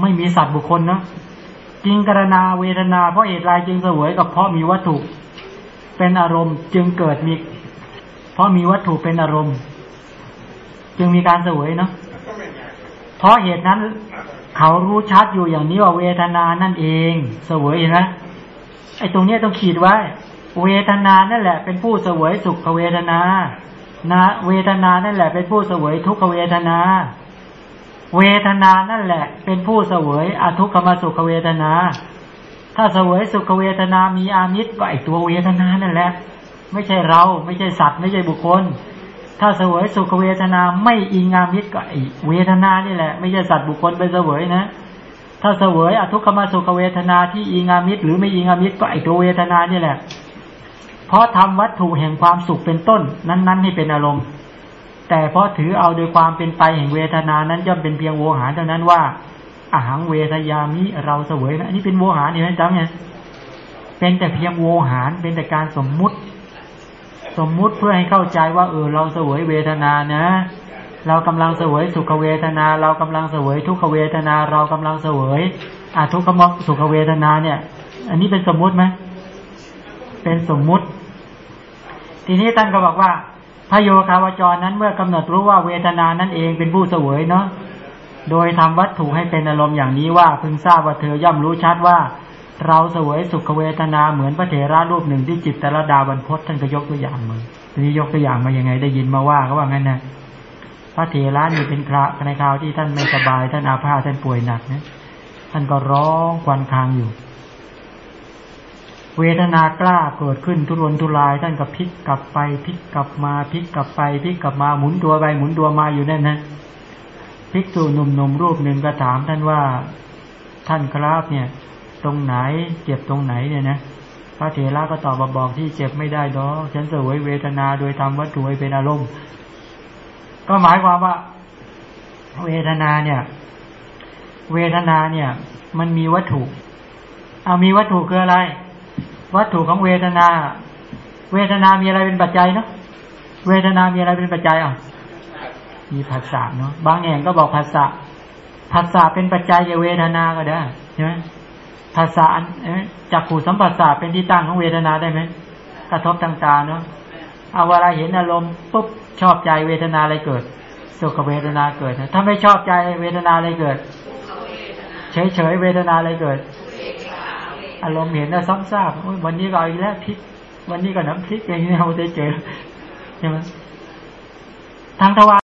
ไม่มีสัตว์บุคคลเนาะ จริงกรณาเวทนา เพราะเหตุไรจึงเสวยกับเพราะมีวัตถุเป็นอารมณ์จึงเกิดมี เพราะมีวัตถุเป็นอารมณ์ จึงมีการเสวยเนาะเพราะเหตุนั้น เขารู้ชัดอยู่อย่างนี้ว่าเวทนานั่นเองเสวยเห็นไหมไอ้ตรงนี้ต้องขีดไว้ เวทนานั่นแหละ เป็นผู้เสวยสุขเวทนา นะ เวทนานั่นแหละเป็นผู้เสวยทุกขเวทนา เวทนานั่นแหละ เป็นผู้เสวยอทุกขมสุขเวทนา ถ้าเสวยสุขเวทนามีอามิตรก็ไอตัวเวทนานั่นแหละ ไม่ใช่เราไม่ใช่สัตว์ไม่ใช่บุคคล ถ้าเสวยสุขเวทนาไม่อิงอามิตรก็ไอเวทนานี่แหละ ไม่ใช่สัตว์บุคคลไปเสวยนะ ถ้าเสวยอทุกขมสุขเวทนาที่อิงอามิตรหรือไม่อิงอามิตรก็ไอตัวเวทนานี่แหละ เพราะทำวัตถุแห่งความสุขเป็นต้น นั้น ๆ ให้เป็นอารมณ์ แต่เพราะถือเอาโดยความเป็นไปแห่งเวทนานั้นย่อมเป็นเพียงโวหารเท่านั้นว่าอาหังเวทยามิเราเสวยนะอันนี้เป็นโวหารนี่ไหมจ๊ะเนี่ยเป็นแต่เพียงโวหารเป็นแต่การสมมุติ สมมุติเพื่อให้เข้าใจว่าเออเราเสวยเวทนานะ เรากำลังเสวยสุขเวทนา เรากำลังเสวยทุกขเวทนา เรากำลังเสวยอาทุกขมสุขเวทนาเนี่ย อันนี้เป็นสมมุติไหมเป็นสมมุติ ทีนี้ท่านก็บอกว่า พระโยคาวจรนั้นเมื่อกำหนดรู้ว่าเวทนานั่นเองเป็นผู้เสวยเนาะโดยทำวัตถุให้เป็นอารมณ์อย่างนี้ว่าพึงทราบว่าเธอย่อมรู้ชัดว่า เราเสวยสุขเวทนาเหมือนพระเถระรูปหนึ่งที่จิตตรดาบรรพศท่านก็ยกตัวอย่างมาทีนี้ยกตัวอย่างมายังไงได้ยินมาว่าเขาว่างั้นนะพระเถระนี่เป็นพระในคราวที่ท่านไม่สบาย ท่านอาพาท่านป่วยหนักนะท่านก็ร้องควันคางอยู่ เวทนากล้าเกิดขึ้นทุรนทุรายท่านก็พลิกกลับไปพลิกกลับมาพลิกกลับไปพลิกกลับมาหมุนตัวไปหมุนตัวมาอยู่นั่นนะภิกษุหนุ่มๆรูปหนึ่งก็ถามท่านว่าท่านครับเนี่ย ตรงไหนเจ็บตรงไหนเนี่ยนะพระเถระก็ตอบมาบอกที่เจ็บไม่ได้ดอกฉันเสวยเวทนาโดยทำวัตถุให้เป็นอารมณ์ ก็หมายความว่า เวทนาเนี่ย เวทนาเนี่ย มันมีวัตถุ เอามีวัตถุคืออะไร วัตถุของเวทนา เวทนามีอะไรเป็นปัจจัยเนาะเวทนามีอะไรเป็นปัจจัยอะมีภาษาเนาะบางแห่งก็บอกภาษาภาษาเป็นปัจจัยแก่เวทนาก็ได้ใช่ไหมภาษาจักขู่สัมผัสสะเป็นที่ตั้งของเวทนาได้ไหมกระทบทางตาเนาะเอาเวลาเห็นอารมณ์ปุ๊บชอบใจเวทนาอะไรเกิดสุขเวทนาเกิดถ้าไม่ชอบใจเวทนาอะไรเกิด เฉยเฉยเวทนาอะไรเกิด อารมณ์เห็นแล้วซ้ำซากวันนี้เราอีกแล้วพริก วันนี้ก็น้ำพริกอย่างนี้เราจะเจอใช่ไหมทางทวาร